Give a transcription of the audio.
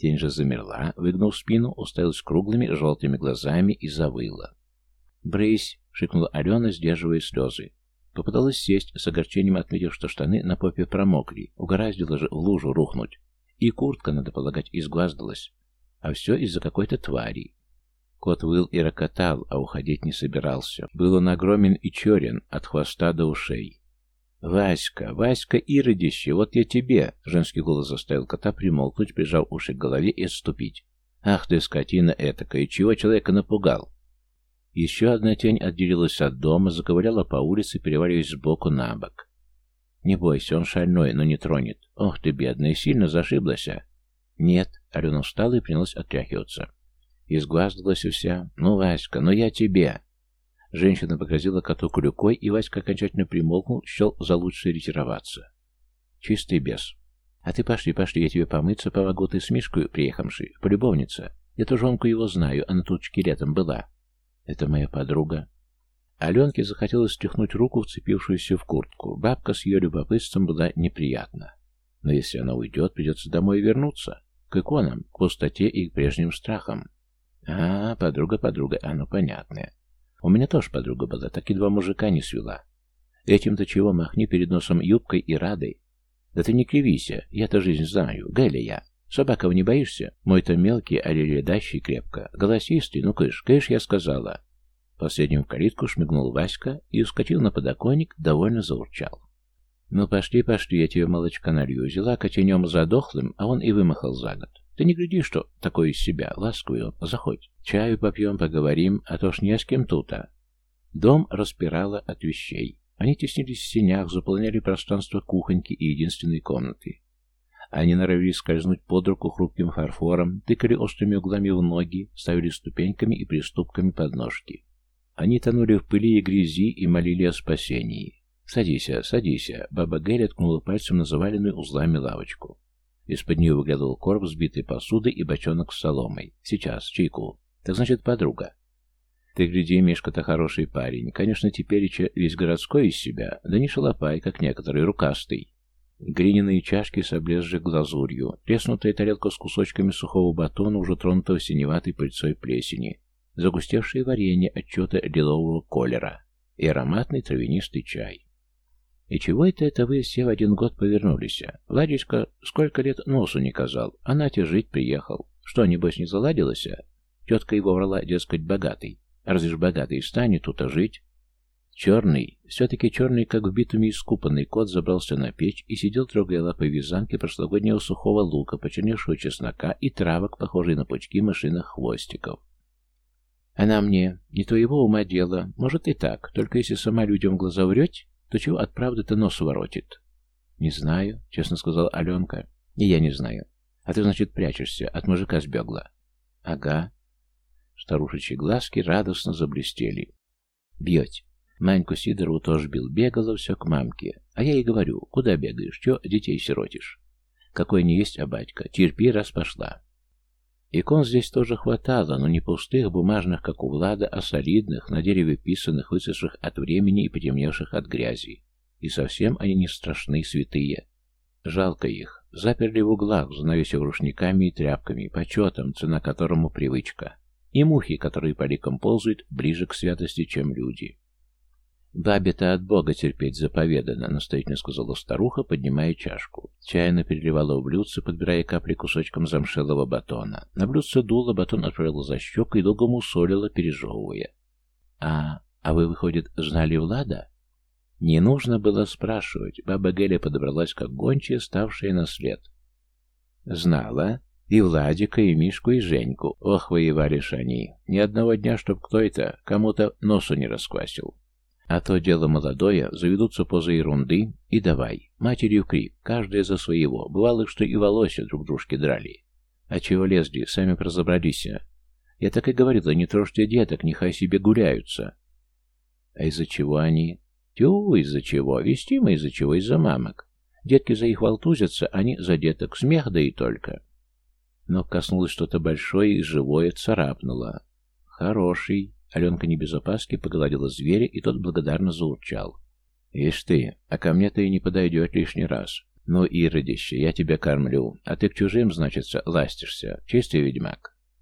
Тень же замерла, выгнув спину, уставилась круглыми желтыми глазами и завыла. «Брысь!» — шикнула Алена, сдерживая слезы. Попыталась сесть, с огорчением отметив, что штаны на попе промокли. Угораздило же в лужу рухнуть. И куртка, надо полагать, изгваздалась. А все из-за какой-то твари. Кот выл и рокотал, а уходить не собирался. Был он огромен и черен, от хвоста до ушей. «Васька, Васька, иродище, вот я тебе!» Женский голос заставил кота примолкнуть, прижав уши к голове и отступить. «Ах ты, скотина этакая, чего человека напугал?» Еще одна тень отделилась от дома, заковыляла по улице, переваливаясь сбоку на бок. «Не бойся, он шальной, но не тронет. Ох ты, бедная, сильно зашиблась, а?» «Нет», — Алена встала и принялась отряхиваться. Изгваздалась вся. «Ну, Васька, ну я тебе!» Женщина погрозила коту крюкой, и Васька окончательно примолкнул, счел за лучшее ретироваться. «Чистый бес. А ты пошли, пошли, я тебе помыться помогу, ты с Мишкой приехавший, полюбовница. Ту жонку его знаю, она тут летом была. Это моя подруга». Аленке захотелось стряхнуть руку, вцепившуюся в куртку. Бабка с ее любопытством была неприятна. Но если она уйдет, придется домой вернуться. К иконам, к пустоте и к прежним страхам. А, подруга, подруга, оно понятное. У меня тоже подруга была, так и два мужика не свела. Этим-то чего махни перед носом юбкой и радой. Да ты не кривися, я-то жизнь знаю, Галя я. Собаков не боишься? Мой-то мелкий, а ледащий крепко. Голосистый, ну кыш, кыш, я сказала. Последним в калитку шмыгнул Васька и ускочил на подоконник, довольно заурчал. «Ну, пошли, пошли, я тебе молочка налью». Взяла котенем задохлым, а он и вымахал за год. Ты не гляди, что такое из себя. Ласковый он. Заходь. Чаю попьем, поговорим, а то ж не с кем тут-а. Дом распирало от вещей. Они теснились в сенях, заполняли пространство кухоньки и единственной комнаты. Они норовились скользнуть под руку хрупким фарфором, тыкали острыми углами в ноги, ставили ступеньками и приступками подножки. Они тонули в пыли и грязи и молили о спасении. «Садись, садись!» Баба Гель ткнула пальцем на заваленную узлами лавочку. Из-под нее выглядывал короб сбитой посуды и бочонок с соломой. Сейчас, чайку. Так значит, подруга. Ты гляди, Мишка-то хороший парень. Конечно, теперь еще весь городской из себя, да не шалопай, как некоторые, рукастый. Глиняные чашки с облезжей глазурью, треснутая тарелка с кусочками сухого батона, уже тронутого синеватой пыльцой плесени, загустевшее варенье отчета лилового колера и ароматный травянистый чай. И чего это это вы все в один год повернулись? Владечка сколько лет носу не казал, а Натя жить приехал. Что, небось, не заладилось? Тетка его врала, дескать, богатый. Разве ж богатый станет тут-то жить? Черный, все-таки черный, как в битуме искупанный кот, забрался на печь и сидел, трогая лапой вязанки прошлогоднего сухого лука, почерневшего чеснока и травок, похожей на пучки мышиных хвостиков. Она мне, не твоего ума дело, может и так, только если сама людям в глаза врете, то чего от правды-то нос воротит? Не знаю, честно сказала Аленка. И я не знаю. А ты, значит, прячешься, от мужика сбегла. Ага. Старушечьи глазки радостно заблестели. Бьете. Маньку Сидорову тоже бил, бегала все к мамке. А я ей говорю, куда бегаешь, что детей сиротишь? Какой не есть, а батька, терпи, раз пошла. Икон здесь тоже хватало, но не пустых, бумажных, как у Влада, а солидных, на дереве писанных, высохших от времени и потемневших от грязи. И совсем они не страшны, святые. Жалко их. Заперли в углах, занавесив рушниками и тряпками, почетом, цена которому привычка. И мухи, которые по ликам ползают, ближе к святости, чем люди. «Бабе-то от Бога терпеть заповедано», — настоятельно сказала старуха, поднимая чашку. Чайно переливала в блюдце, подбирая капли кусочком замшелого батона. На блюдце дуло, батон отправила за щеку и долго мусолила, пережевывая. «А, а вы, выходит, знали Влада?» Не нужно было спрашивать. Баба Геля подобралась как гончая, ставшая на след. «Знала?» И Владика, и Мишку, и Женьку. Ох, воевали ж они. Ни одного дня, чтоб кто это кому-то носу не расквасил. А то дело молодое, заведутся поза ерунды, и давай. Матерью крик, каждая за своего. Бывало, что и волосы друг дружки драли. А чего лезли, сами разобрались. Я так и говорила, не трожьте деток, нехай себе гуляются. А из-за чего они? Тю, из-за чего? Вести мы из-за чего? Из-за мамок. Детки за их волтузятся, они за деток. Смех да и только. Но коснулось что-то большое и живое, царапнуло. Хороший. Аленка не без опаски погладила зверя, и тот благодарно заурчал. «Ишь ты, а ко мне ты и не подойдет лишний раз. «Ну, иродище, я тебя кормлю, а ты к чужим, значится, ластишься. Чистый ведьмак».